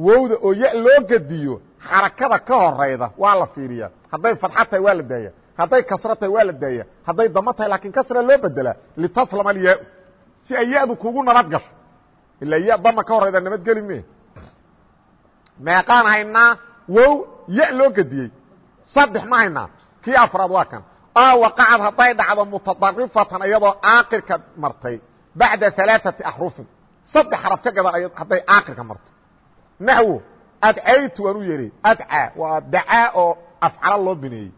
wowda oo ya loo gediyo xarakada ka horayda waa la fiiriyaa. Hadday fadxa tahay waa la daaya hadday kasro tahay waa la daaya hadday damo tahay laakiin kasra loo bedelaa litaslama alyaa si ay ya-du kugu nabad gasho. Ilaa ya dama ka horayda nabadgeli me meeqaan haynaa wow ya loo gediyey saddex ma haynaa kii afraad waa kan. Oo waqacad hadday dhacdo mutadarifatan iyadoo aakirka martay. Bacda alaaثati axrufin saddex xaraf ka gadan hadday aakirka marto naxwo adcaytu waan u yeehay adcaa waa dacaa oo afcalo loo bineeyey.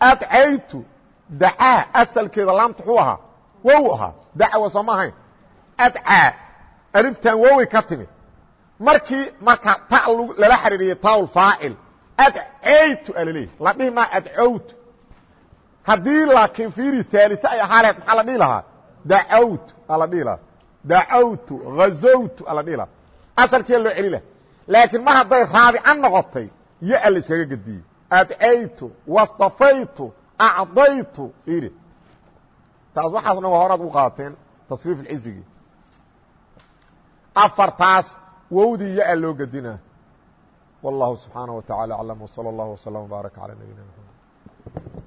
Adcaytu dacaa asalkeeda laamta xuu ahaa wow ahaa dacwa soo ma ahayn. Adcaa aliftan woway ka timid markii marka ta lala xariiriyey taaulfaacil adcaytu alaleeyahy la dhihi maa adcowtu haddii laakiin fiiri aalise ay ahaa laheed maxaa la dhihi lahaa? Dacawtu ala dhihi lahaa. Dacawtu hazowtu ala dhihi lahaa asalkiia loo celi laha laakiin mar hadday raabican noqotay ya la iskaga gediyey adcaytu wastafaytu acdaytu iri taas waxaas dhan waa horaad u qaateen tasriif اlxisigi afartaas wowdii ya loo gedinaa والله سبحانه وتعالى أعلم وصلى الله وسلم وبارك على نبينا محمد